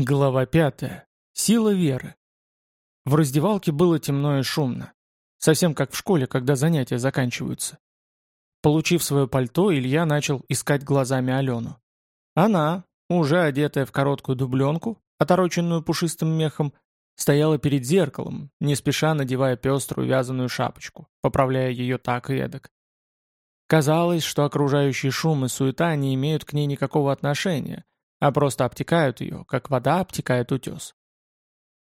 Глава пятая. Сила веры. В раздевалке было темно и шумно. Совсем как в школе, когда занятия заканчиваются. Получив свое пальто, Илья начал искать глазами Алену. Она, уже одетая в короткую дубленку, отороченную пушистым мехом, стояла перед зеркалом, не спеша надевая пеструю вязаную шапочку, поправляя ее так и эдак. Казалось, что окружающий шум и суета не имеют к ней никакого отношения, а просто обтекают ее, как вода обтекает утес.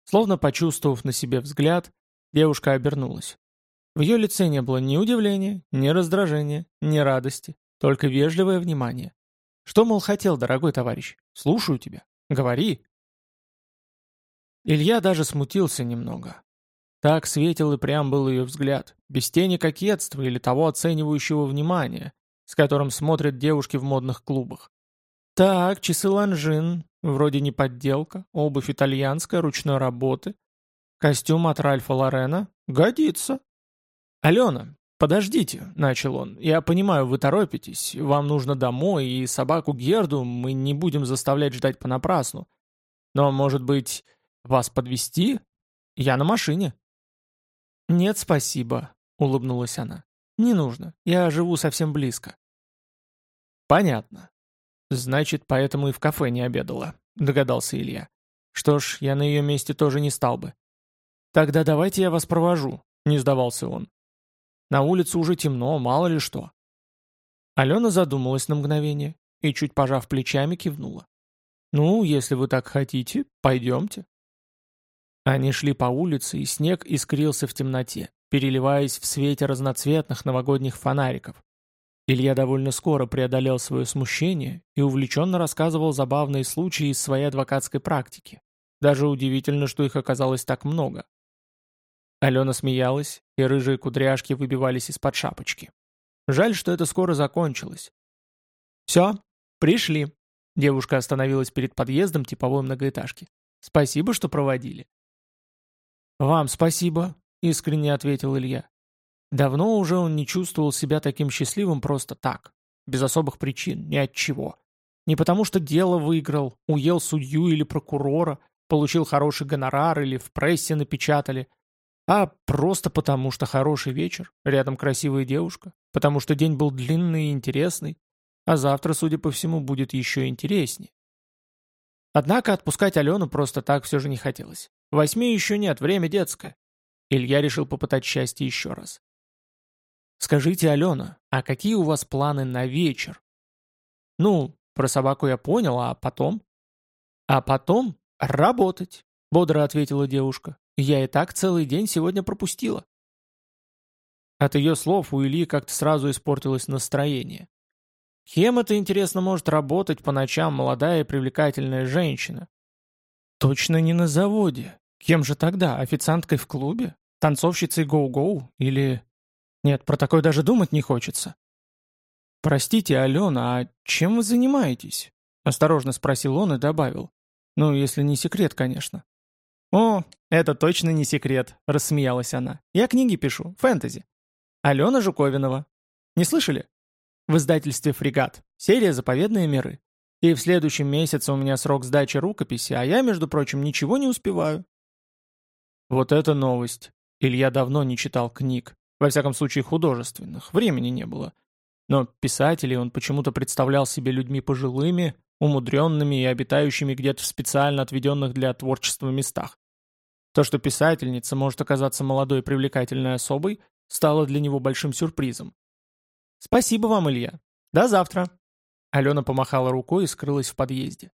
Словно почувствовав на себе взгляд, девушка обернулась. В ее лице не было ни удивления, ни раздражения, ни радости, только вежливое внимание. Что, мол, хотел, дорогой товарищ? Слушаю тебя. Говори. Илья даже смутился немного. Так светил и прям был ее взгляд, без тени кокетства или того оценивающего внимания, с которым смотрят девушки в модных клубах. Так, часы Longines, вроде не подделка, обувь итальянская, ручной работы. Костюм от Ральфа Лорена. Годится. «Алена, подождите», — начал он. «Я понимаю, вы торопитесь, вам нужно домой, и собаку Герду мы не будем заставлять ждать понапрасну. Но, может быть, вас подвезти? Я на машине». «Нет, спасибо», — улыбнулась она. «Не нужно, я живу совсем близко». «Понятно. «Значит, поэтому и в кафе не обедала», — догадался Илья. «Что ж, я на ее месте тоже не стал бы». «Тогда давайте я вас провожу», — не сдавался он. «На улице уже темно, мало ли что». Алена задумалась на мгновение и, чуть пожав плечами, кивнула. «Ну, если вы так хотите, пойдемте». Они шли по улице, и снег искрился в темноте, переливаясь в свете разноцветных новогодних фонариков. Илья довольно скоро преодолел свое смущение и увлеченно рассказывал забавные случаи из своей адвокатской практики. Даже удивительно, что их оказалось так много. Алена смеялась, и рыжие кудряшки выбивались из-под шапочки. Жаль, что это скоро закончилось. «Все, пришли». Девушка остановилась перед подъездом типовой многоэтажки. «Спасибо, что проводили». «Вам спасибо», — искренне ответил Илья. Давно уже он не чувствовал себя таким счастливым просто так, без особых причин, ни от чего. Не потому что дело выиграл, уел судью или прокурора, получил хороший гонорар или в прессе напечатали, а просто потому что хороший вечер, рядом красивая девушка, потому что день был длинный и интересный, а завтра, судя по всему, будет еще интереснее. Однако отпускать Алену просто так все же не хотелось. Восьми еще нет, время детское. Илья решил попытать счастье еще раз. «Скажите, Алена, а какие у вас планы на вечер?» «Ну, про собаку я понял, а потом?» «А потом работать», — бодро ответила девушка. «Я и так целый день сегодня пропустила». От ее слов у Ильи как-то сразу испортилось настроение. Кем это, интересно, может работать по ночам молодая и привлекательная женщина? Точно не на заводе. Кем же тогда? Официанткой в клубе? Танцовщицей гоу-гоу? Или нет, про такое даже думать не хочется. «Простите, Алена, а чем вы занимаетесь?» Осторожно спросил он и добавил. «Ну, если не секрет, конечно». «О, это точно не секрет», — рассмеялась она. «Я книги пишу, фэнтези. Алена Жуковинова. Не слышали? В издательстве «Фрегат». Серия «Заповедные миры». И в следующем месяце у меня срок сдачи рукописи, а я, между прочим, ничего не успеваю. Вот это новость. Илья давно не читал книг. Во всяком случае, художественных. Времени не было. Но писателей он почему-то представлял себе людьми пожилыми, умудренными и обитающими где-то в специально отведенных для творчества местах. То, что писательница может оказаться молодой и привлекательной особой, стало для него большим сюрпризом. «Спасибо вам, Илья. До завтра». Алена помахала рукой и скрылась в подъезде.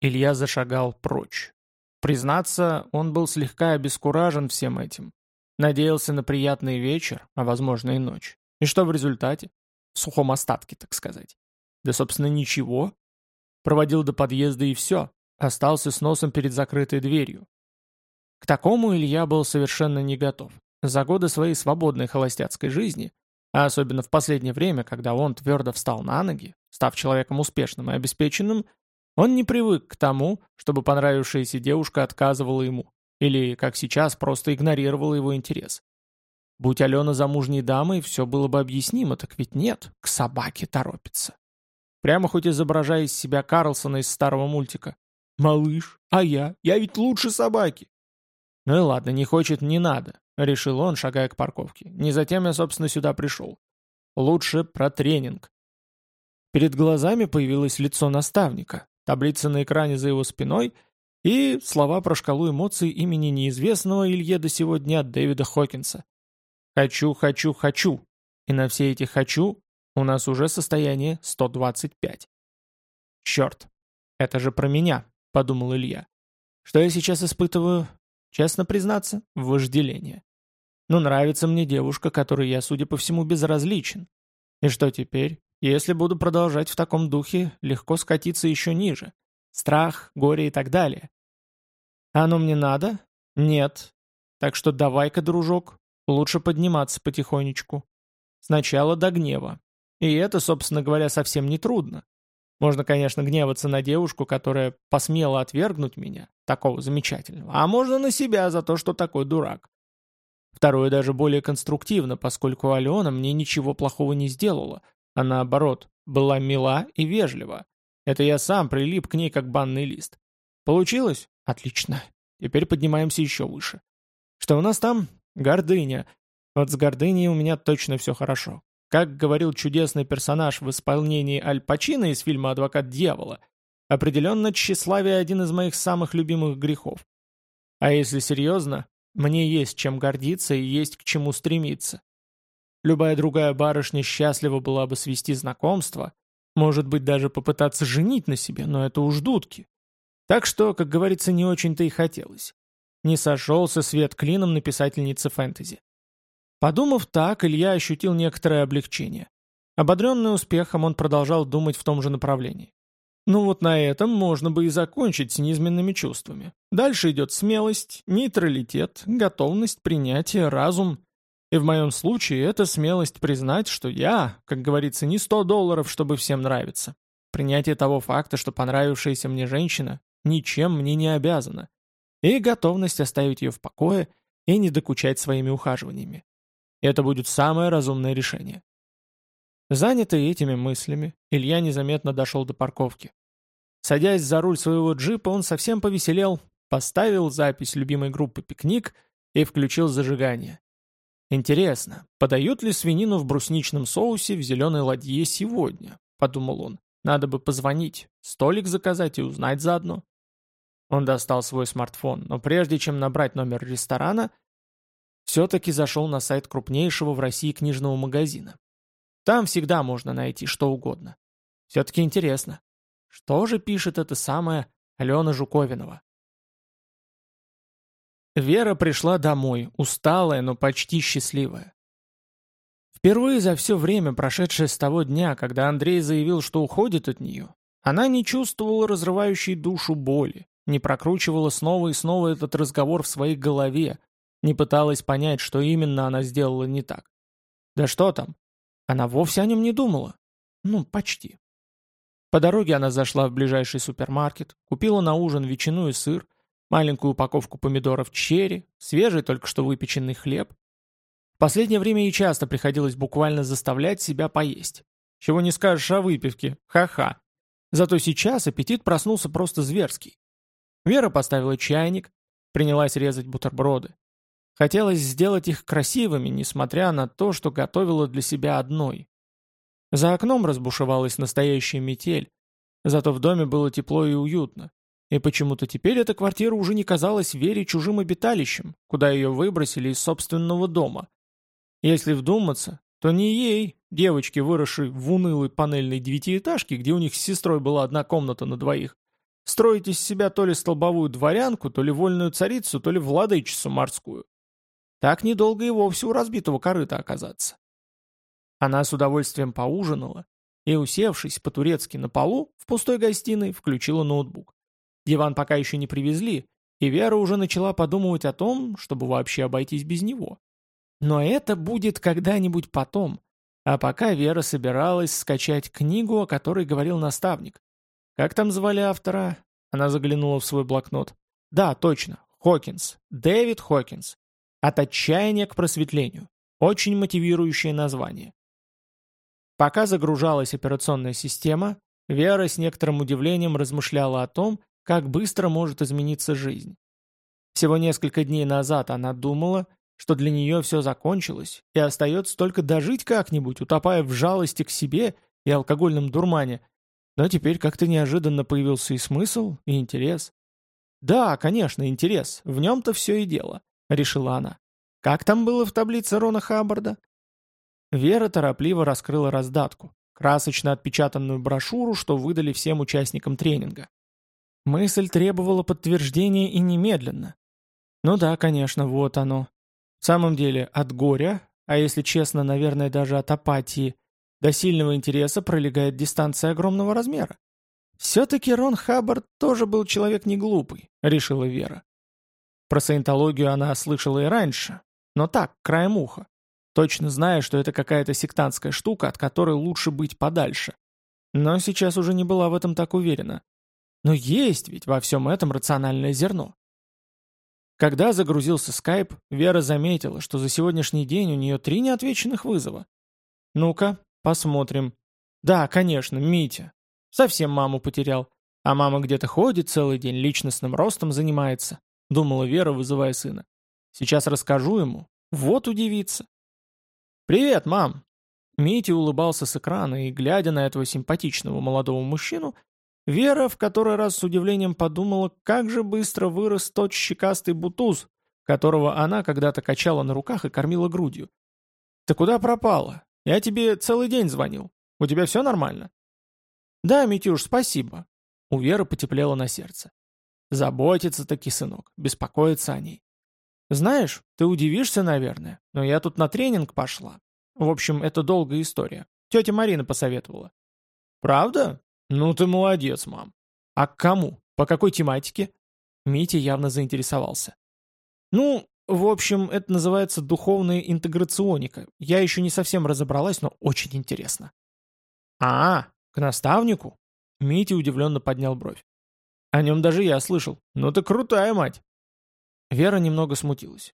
Илья зашагал прочь. Признаться, он был слегка обескуражен всем этим. Надеялся на приятный вечер, а возможно и ночь. И что в результате? В сухом остатке, так сказать. Да, собственно, ничего. Проводил до подъезда и все. Остался с носом перед закрытой дверью. К такому Илья был совершенно не готов. За годы своей свободной холостяцкой жизни, а особенно в последнее время, когда он твердо встал на ноги, став человеком успешным и обеспеченным, он не привык к тому, чтобы понравившаяся девушка отказывала ему. Или, как сейчас, просто игнорировала его интерес. Будь Алена замужней дамой, все было бы объяснимо, так ведь нет, к собаке торопится. Прямо хоть изображая из себя Карлсона из старого мультика. «Малыш, а я? Я ведь лучше собаки!» «Ну и ладно, не хочет, не надо», — решил он, шагая к парковке. «Не затем я, собственно, сюда пришел. Лучше про тренинг». Перед глазами появилось лицо наставника, таблица на экране за его спиной и слова про шкалу эмоций имени неизвестного Илье до сегодня от Дэвида Хокинса. «Хочу, хочу, хочу!» И на все эти «хочу» у нас уже состояние 125. «Черт! Это же про меня!» — подумал Илья. «Что я сейчас испытываю? Честно признаться, вожделение. Но нравится мне девушка, которой я, судя по всему, безразличен. И что теперь? Если буду продолжать в таком духе, легко скатиться еще ниже. Страх, горе и так далее. Оно мне надо? Нет. Так что давай-ка, дружок, лучше подниматься потихонечку. Сначала до гнева. И это, собственно говоря, совсем не трудно. Можно, конечно, гневаться на девушку, которая посмела отвергнуть меня, такого замечательного, а можно на себя за то, что такой дурак. Второе даже более конструктивно, поскольку Алена мне ничего плохого не сделала, а наоборот, была мила и вежлива. Это я сам прилип к ней как банный лист. Получилось? Отлично. Теперь поднимаемся еще выше. Что у нас там? Гордыня. Вот с гордыней у меня точно все хорошо. Как говорил чудесный персонаж в исполнении Аль Пачино из фильма «Адвокат дьявола», определенно тщеславие один из моих самых любимых грехов. А если серьезно, мне есть чем гордиться и есть к чему стремиться. Любая другая барышня счастлива была бы свести знакомство, может быть, даже попытаться женить на себе, но это уж дудки. Так что, как говорится, не очень-то и хотелось. Не сошелся свет клином на писательнице фэнтези. Подумав так, Илья ощутил некоторое облегчение. Ободренный успехом, он продолжал думать в том же направлении. Ну вот на этом можно бы и закончить с низменными чувствами. Дальше идет смелость, нейтралитет, готовность, принятие, разум. И в моем случае это смелость признать, что я, как говорится, не 100 долларов, чтобы всем нравиться. Принятие того факта, что понравившаяся мне женщина ничем мне не обязана. И готовность оставить ее в покое и не докучать своими ухаживаниями. Это будет самое разумное решение. Занятый этими мыслями, Илья незаметно дошел до парковки. Садясь за руль своего джипа, он совсем повеселел, поставил запись любимой группы «Пикник» и включил зажигание. «Интересно, подают ли свинину в брусничном соусе в зеленой ладье сегодня?» — подумал он. «Надо бы позвонить, столик заказать и узнать заодно». Он достал свой смартфон, но прежде чем набрать номер ресторана, все-таки зашел на сайт крупнейшего в России книжного магазина. Там всегда можно найти что угодно. Все-таки интересно, что же пишет эта самая Алена Жуковинова? Вера пришла домой, усталая, но почти счастливая. Впервые за все время, прошедшее с того дня, когда Андрей заявил, что уходит от нее, она не чувствовала разрывающей душу боли, не прокручивала снова и снова этот разговор в своей голове, не пыталась понять, что именно она сделала не так. Да что там? Она вовсе о нем не думала. Ну, почти. По дороге она зашла в ближайший супермаркет, купила на ужин ветчину и сыр, маленькую упаковку помидоров черри, свежий только что выпеченный хлеб. В последнее время ей часто приходилось буквально заставлять себя поесть. Чего не скажешь о выпивке, ха-ха. Зато сейчас аппетит проснулся просто зверский. Вера поставила чайник, принялась резать бутерброды. Хотелось сделать их красивыми, несмотря на то, что готовила для себя одной. За окном разбушевалась настоящая метель, зато в доме было тепло и уютно. И почему-то теперь эта квартира уже не казалась Вере чужим обиталищем, куда ее выбросили из собственного дома. Если вдуматься, то не ей, девочке, выросшей в унылой панельной девятиэтажке, где у них с сестрой была одна комната на двоих, строить из себя то ли столбовую дворянку, то ли вольную царицу, то ли владычицу морскую. Так недолго и вовсе у разбитого корыта оказаться. Она с удовольствием поужинала и, усевшись по-турецки на полу в пустой гостиной, включила ноутбук. Диван пока еще не привезли, и Вера уже начала подумывать о том, чтобы вообще обойтись без него. Но это будет когда-нибудь потом. А пока Вера собиралась скачать книгу, о которой говорил наставник. Как там звали автора? Она заглянула в свой блокнот. Да, точно, Хокинс. Дэвид Хокинс. От отчаяния к просветлению. Очень мотивирующее название. Пока загружалась операционная система, Вера с некоторым удивлением размышляла о том, как быстро может измениться жизнь. Всего несколько дней назад она думала, что для нее все закончилось, и остается только дожить как-нибудь, утопая в жалости к себе и алкогольном дурмане. Но теперь как-то неожиданно появился и смысл, и интерес. «Да, конечно, интерес. В нем-то все и дело», — решила она. «Как там было в таблице Рона Хаббарда?» Вера торопливо раскрыла раздатку, красочно отпечатанную брошюру, что выдали всем участникам тренинга. Мысль требовала подтверждения и немедленно. Ну да, конечно, вот оно. В самом деле, от горя, а если честно, наверное, даже от апатии, до сильного интереса пролегает дистанция огромного размера. Все-таки Рон Хаббард тоже был человек не глупый, решила Вера. Про саентологию она слышала и раньше, но так, краем уха точно зная, что это какая-то сектантская штука, от которой лучше быть подальше. Но сейчас уже не была в этом так уверена. Но есть ведь во всем этом рациональное зерно. Когда загрузился скайп, Вера заметила, что за сегодняшний день у нее три неотвеченных вызова. «Ну-ка, посмотрим». «Да, конечно, Митя. Совсем маму потерял. А мама где-то ходит целый день, личностным ростом занимается», — думала Вера, вызывая сына. «Сейчас расскажу ему. Вот удивится». «Привет, мам!» Митя улыбался с экрана, и, глядя на этого симпатичного молодого мужчину, Вера в который раз с удивлением подумала, как же быстро вырос тот щекастый бутуз, которого она когда-то качала на руках и кормила грудью. «Ты куда пропала? Я тебе целый день звонил. У тебя все нормально?» «Да, Митюш, спасибо». У Веры потеплело на сердце. Заботится таки сынок, беспокоится о ней. Знаешь, ты удивишься, наверное, но я тут на тренинг пошла. В общем, это долгая история. Тетя Марина посоветовала. Правда? Ну ты молодец, мам. А к кому? По какой тематике? Митя явно заинтересовался. Ну, в общем, это называется духовная интеграционика. Я еще не совсем разобралась, но очень интересно. А, к наставнику? Митя удивленно поднял бровь. О нем даже я слышал. Ну ты крутая мать. Вера немного смутилась.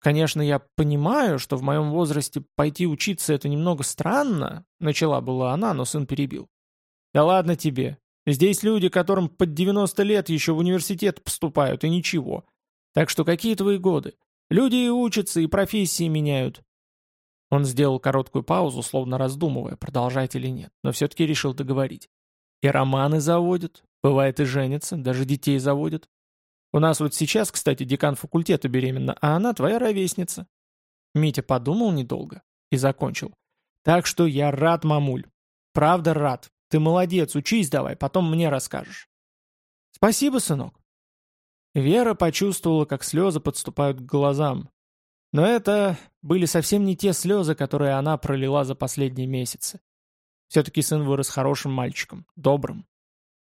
«Конечно, я понимаю, что в моем возрасте пойти учиться это немного странно», начала была она, но сын перебил. «Да ладно тебе. Здесь люди, которым под 90 лет еще в университет поступают, и ничего. Так что какие твои годы? Люди и учатся, и профессии меняют». Он сделал короткую паузу, словно раздумывая, продолжать или нет, но все-таки решил договорить. «И романы заводят, бывает и женятся, даже детей заводят. У нас вот сейчас, кстати, декан факультета беременна, а она твоя ровесница». Митя подумал недолго и закончил. «Так что я рад, мамуль. Правда рад. Ты молодец, учись давай, потом мне расскажешь». «Спасибо, сынок». Вера почувствовала, как слезы подступают к глазам. Но это были совсем не те слезы, которые она пролила за последние месяцы. Все-таки сын вырос хорошим мальчиком, добрым,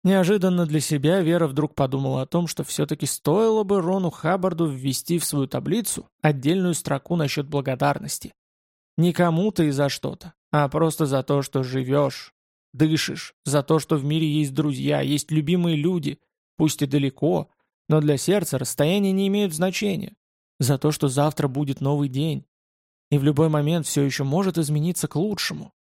Неожиданно для себя Вера вдруг подумала о том, что все-таки стоило бы Рону Хаббарду ввести в свою таблицу отдельную строку насчет благодарности. Не кому-то и за что-то, а просто за то, что живешь, дышишь, за то, что в мире есть друзья, есть любимые люди, пусть и далеко, но для сердца расстояния не имеют значения, за то, что завтра будет новый день, и в любой момент все еще может измениться к лучшему.